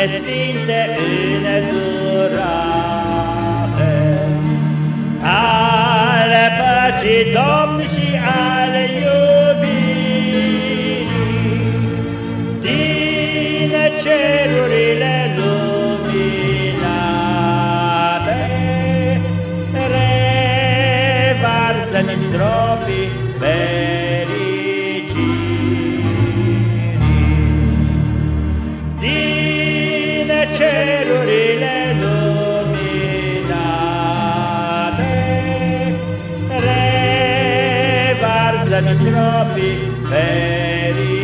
semne sfinte înăturate, ale păcii Domn și ale iubirii, din cerurile luminate, revarză-mi stropii pe din cerurile revarsă-mi stropii fericirii.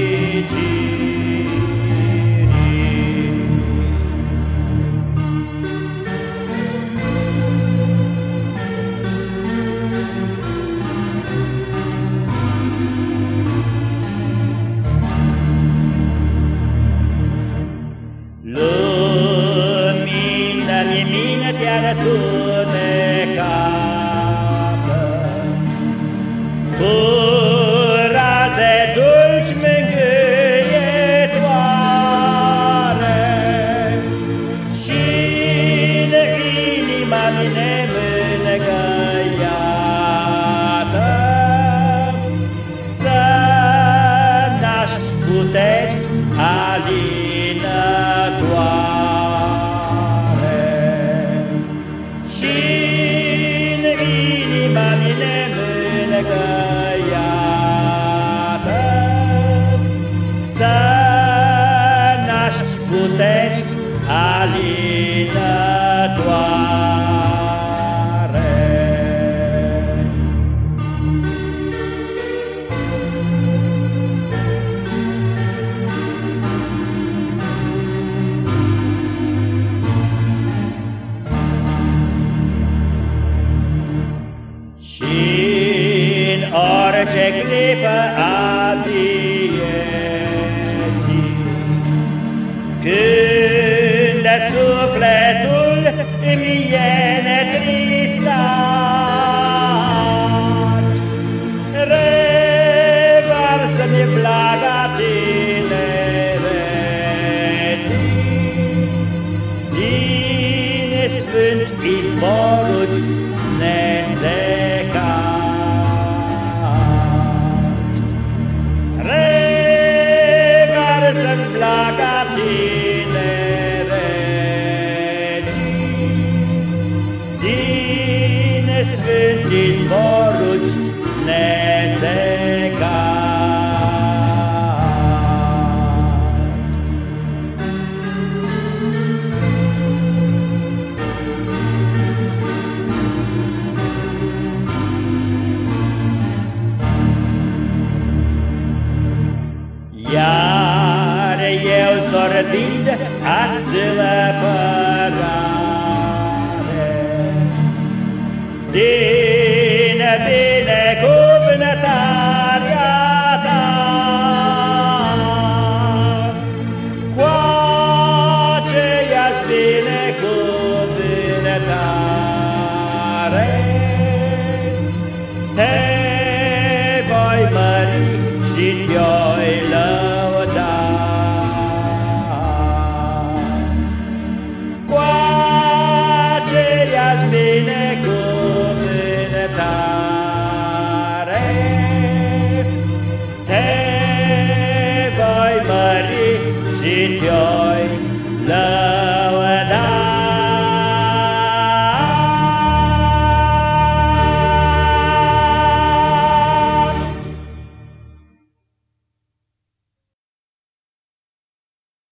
Mintea orice clipă a vieții, Când sufletul îmi e netristat, Revarsă-mi blaga tinereții, Din sfânt izvorul-ți sfânt izvorul-ți nesecat. Iar eu sorbind astâmpărare Din și te-oi lăuda.